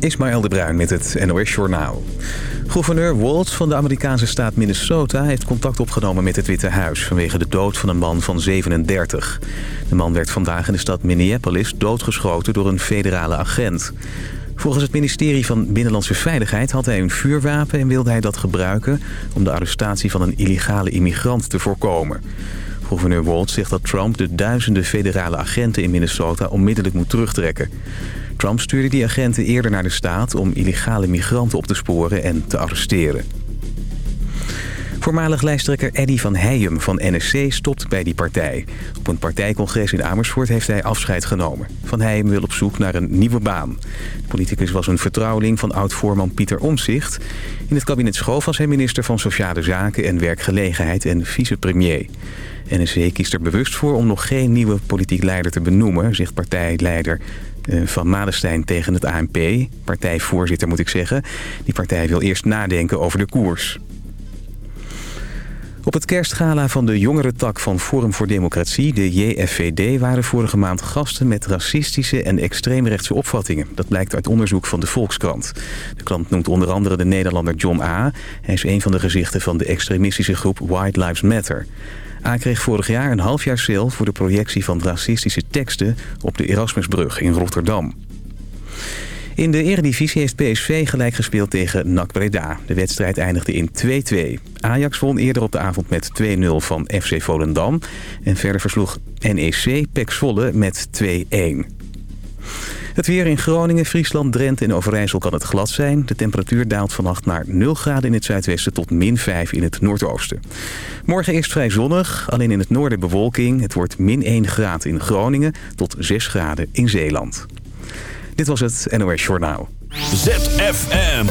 Ismaël de Bruin met het NOS Journaal. Gouverneur Waltz van de Amerikaanse staat Minnesota... heeft contact opgenomen met het Witte Huis... vanwege de dood van een man van 37. De man werd vandaag in de stad Minneapolis doodgeschoten door een federale agent. Volgens het ministerie van Binnenlandse Veiligheid had hij een vuurwapen... en wilde hij dat gebruiken om de arrestatie van een illegale immigrant te voorkomen. Gouverneur Waltz zegt dat Trump de duizenden federale agenten in Minnesota onmiddellijk moet terugtrekken. Trump stuurde die agenten eerder naar de staat om illegale migranten op te sporen en te arresteren. Voormalig lijsttrekker Eddy van Heijem van NSC stopt bij die partij. Op een partijcongres in Amersfoort heeft hij afscheid genomen. Van Heijem wil op zoek naar een nieuwe baan. De politicus was een vertrouweling van oud-voorman Pieter Omzicht. In het kabinet Schoof was hij minister van Sociale Zaken en Werkgelegenheid en vicepremier. NSC kiest er bewust voor om nog geen nieuwe politiek leider te benoemen, zegt partijleider van Madestein tegen het ANP. Partijvoorzitter moet ik zeggen. Die partij wil eerst nadenken over de koers. Op het kerstgala van de jongere tak van Forum voor Democratie, de JFVD... waren vorige maand gasten met racistische en extreemrechtse opvattingen. Dat blijkt uit onderzoek van de Volkskrant. De krant noemt onder andere de Nederlander John A. Hij is een van de gezichten van de extremistische groep White Lives Matter. A kreeg vorig jaar een half voor de projectie van racistische teksten op de Erasmusbrug in Rotterdam. In de eredivisie heeft PSV gelijk gespeeld tegen NAC Breda. De wedstrijd eindigde in 2-2. Ajax won eerder op de avond met 2-0 van FC Volendam. En verder versloeg NEC Pek Zwolle met 2-1. Het weer in Groningen, Friesland, Drenthe en Overijssel kan het glad zijn. De temperatuur daalt vannacht naar 0 graden in het zuidwesten tot min 5 in het noordoosten. Morgen eerst vrij zonnig, alleen in het noorden bewolking. Het wordt min 1 graad in Groningen tot 6 graden in Zeeland. Dit was het NOS Journaal. ZFM.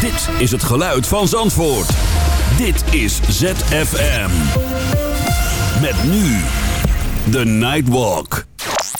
Dit is het geluid van Zandvoort. Dit is ZFM. Met nu de Nightwalk.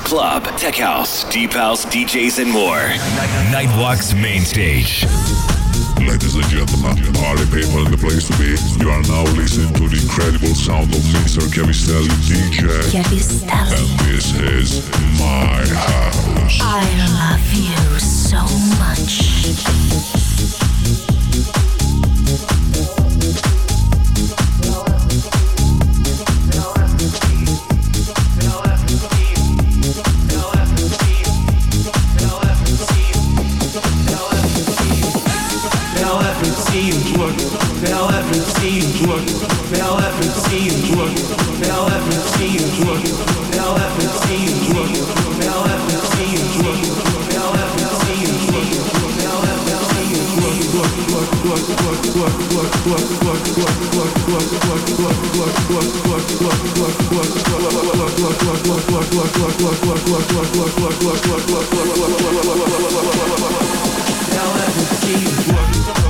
club, tech house, deep house, DJs, and more. Nightwalk's main stage. Ladies and gentlemen, party people in the place to be. You are now listening to the incredible sound of Mr. Chiavistelli DJ. Chiavistelli. And this is my house. I love you so much. Now let me see you work.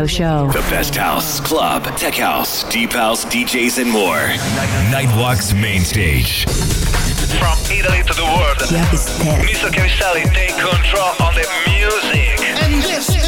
radio show. The best house, club, tech house, deep house, DJs, and more. Nightwalk's main stage. From Italy to the world, Mr. Chiavistelli take control on the music. And this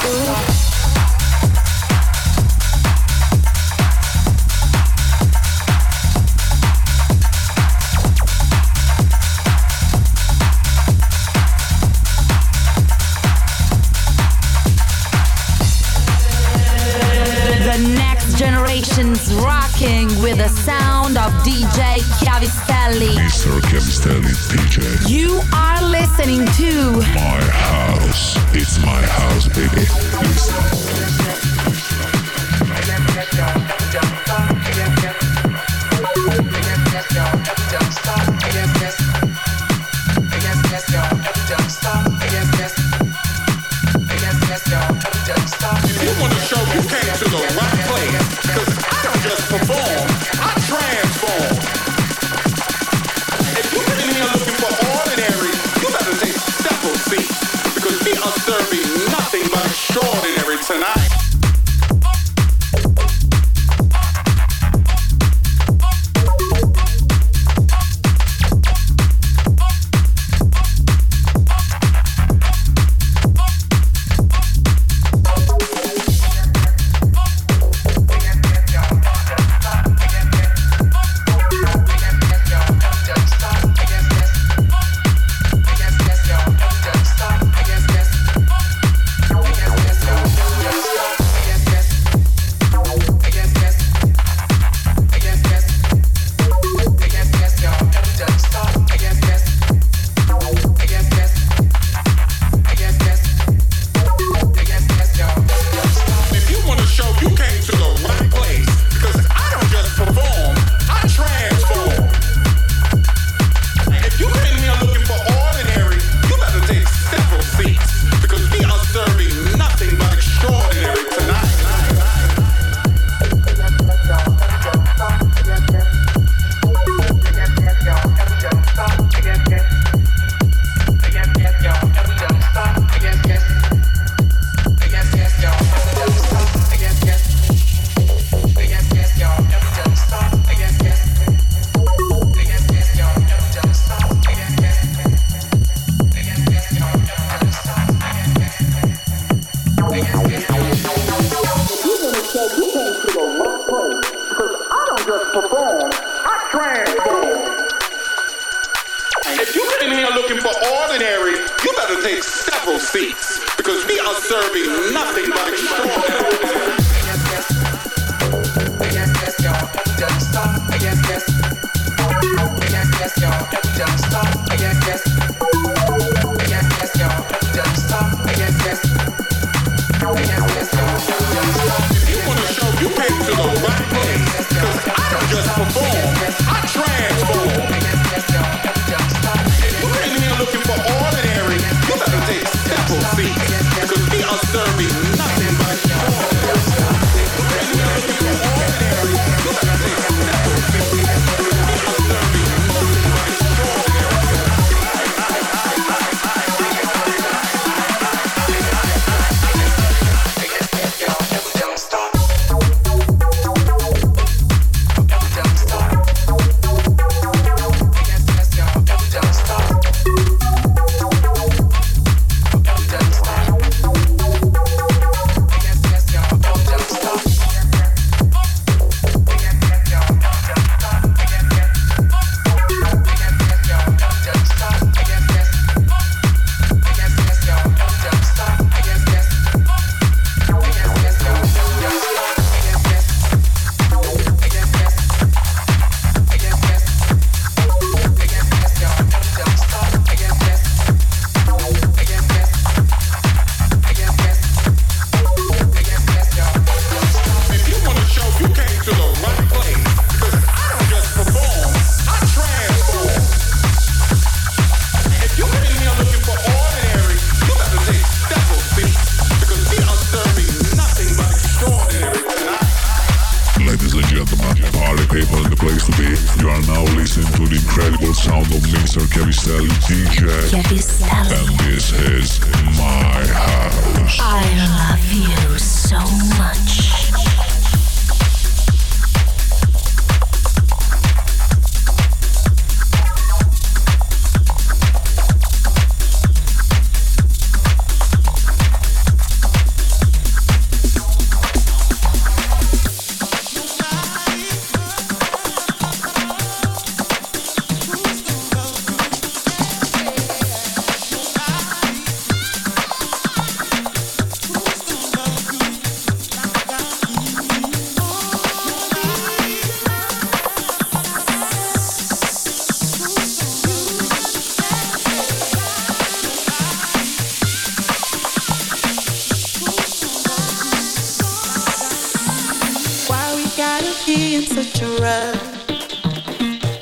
The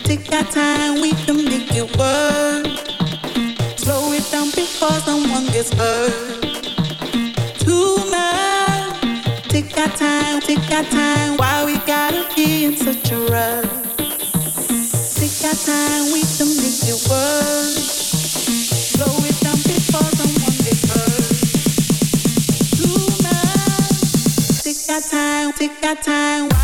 take our time, we can make it work. Slow it down before someone gets hurt. Too much. Take our time, take our time. Why we gotta be in such a rush? Take our time, we can make it work. Slow it down before someone gets hurt. Too much. Take our time, take our time.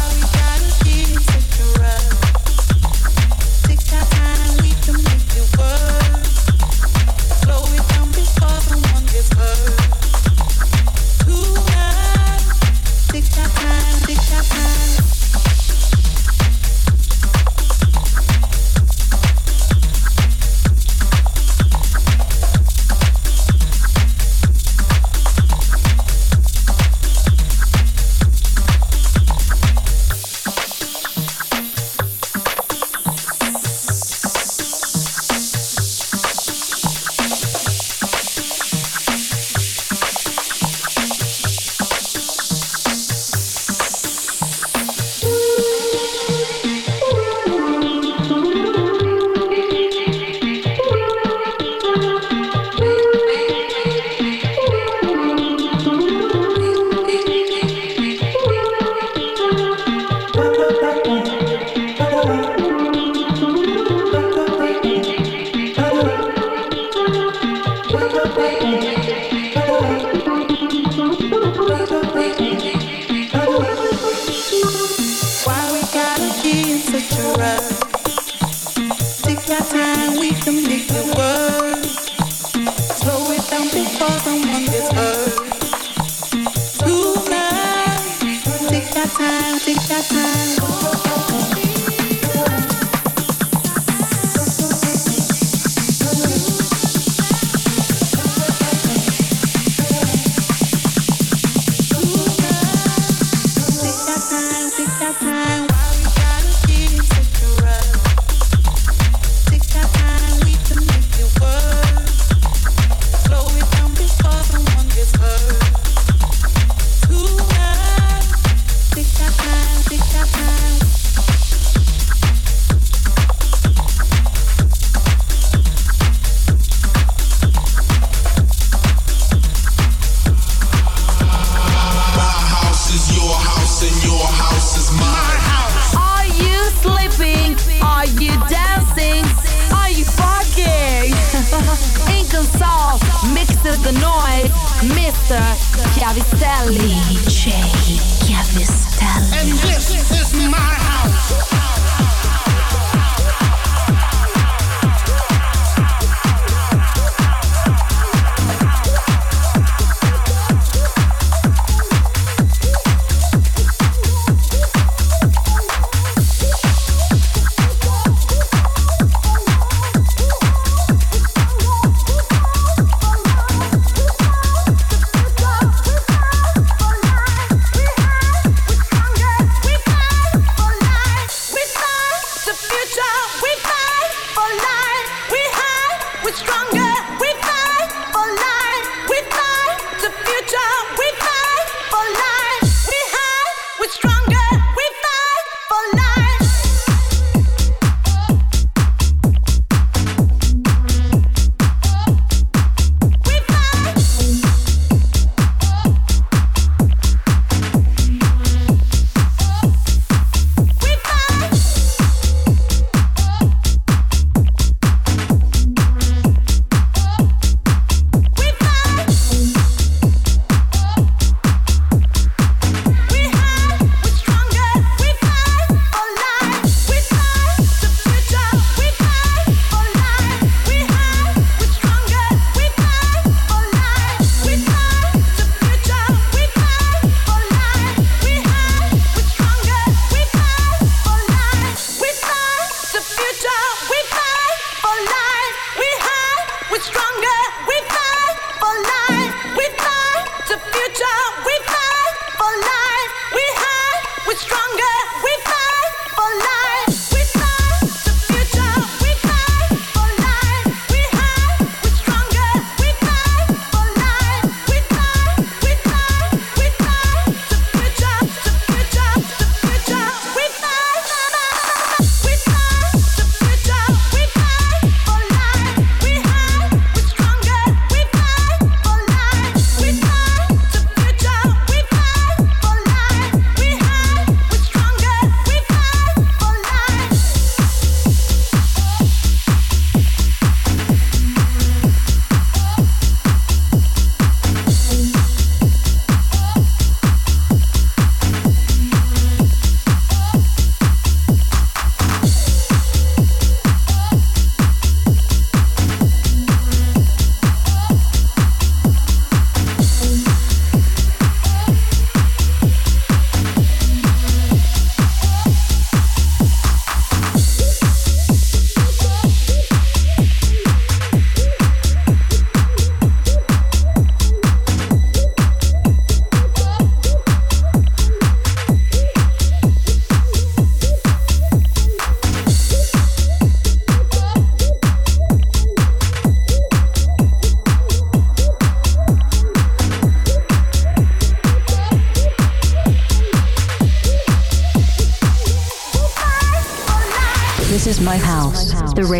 It's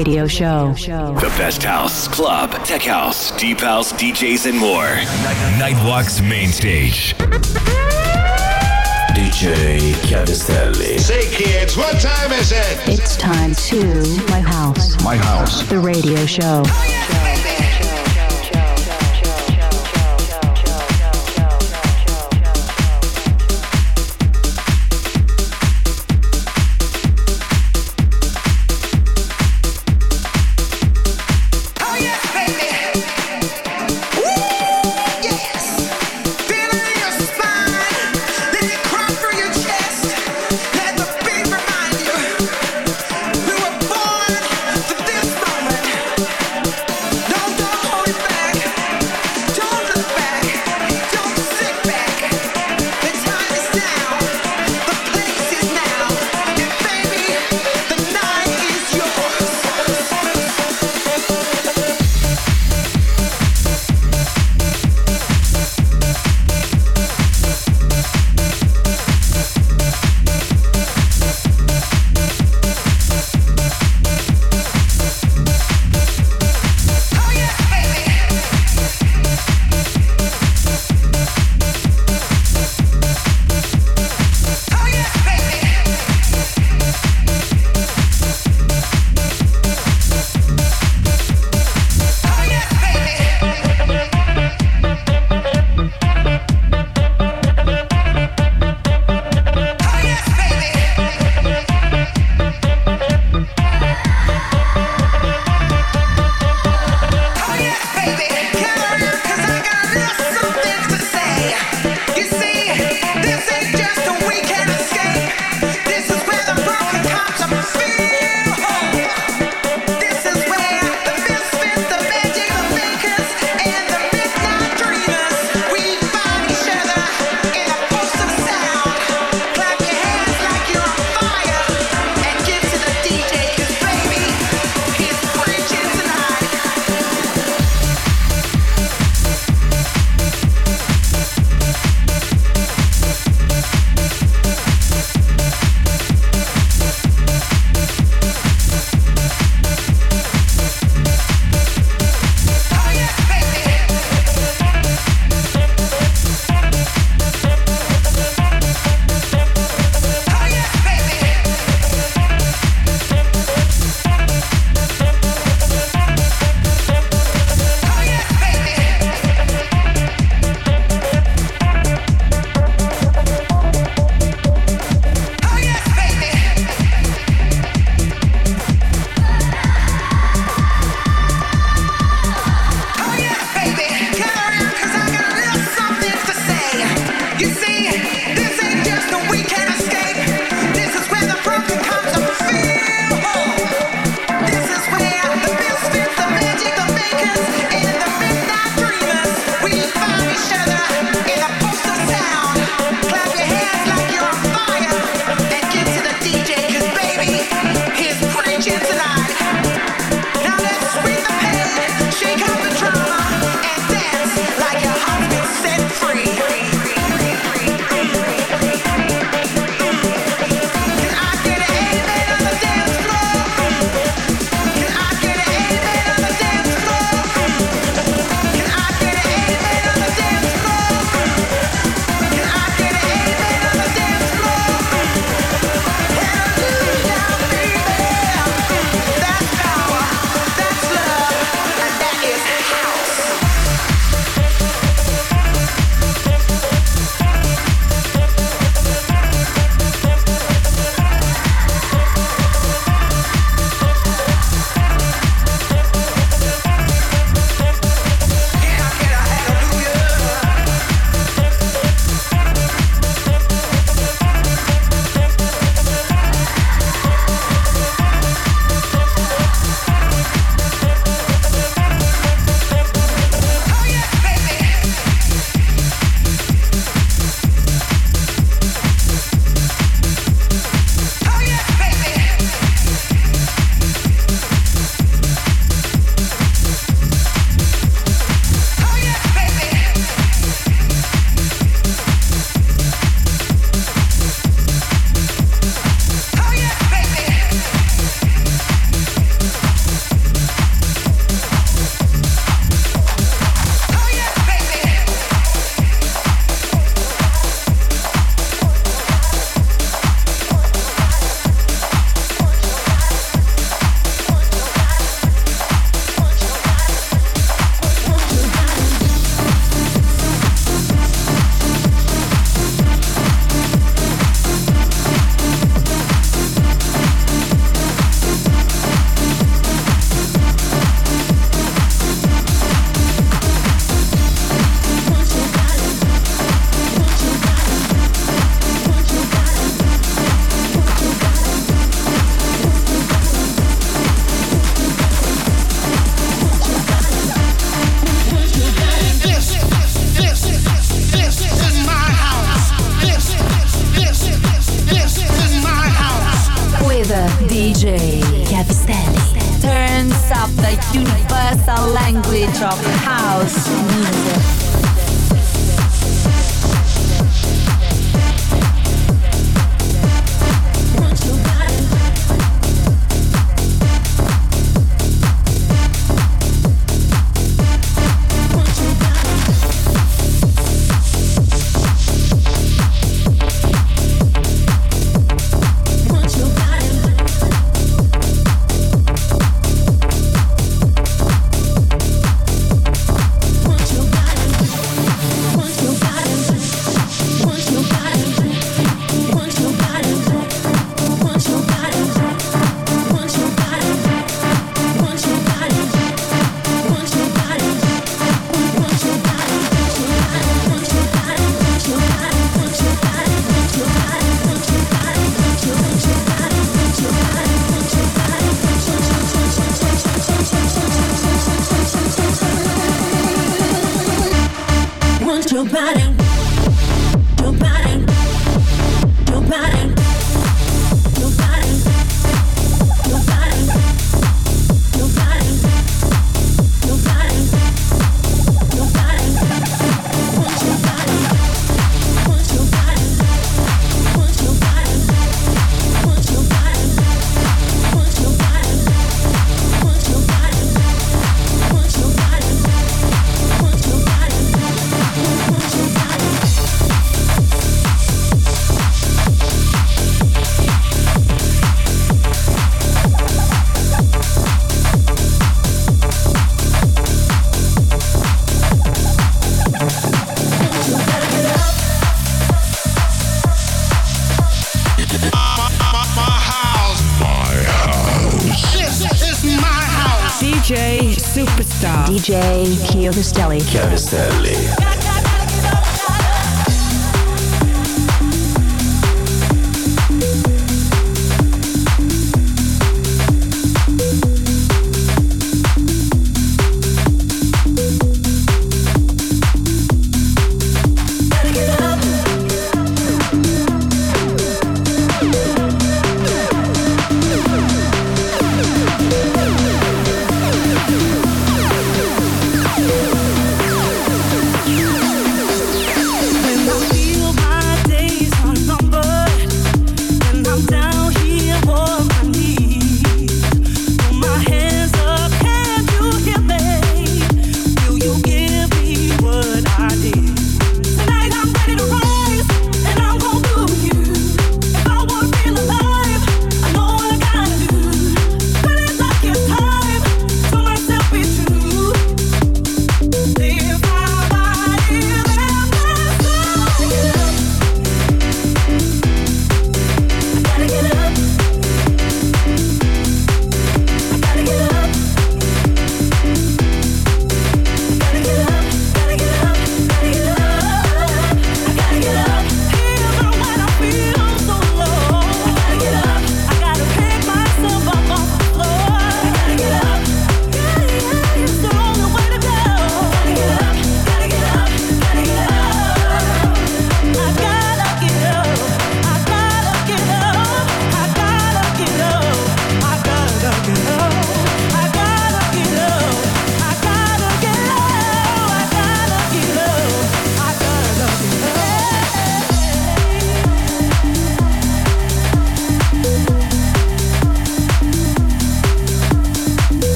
radio show. The best house, club, tech house, deep house, DJs, and more. Nightwalk's main stage. DJ Chiavistelli. Say, kids, what time is it? It's time to My House. My House. The radio show. Oh, yeah.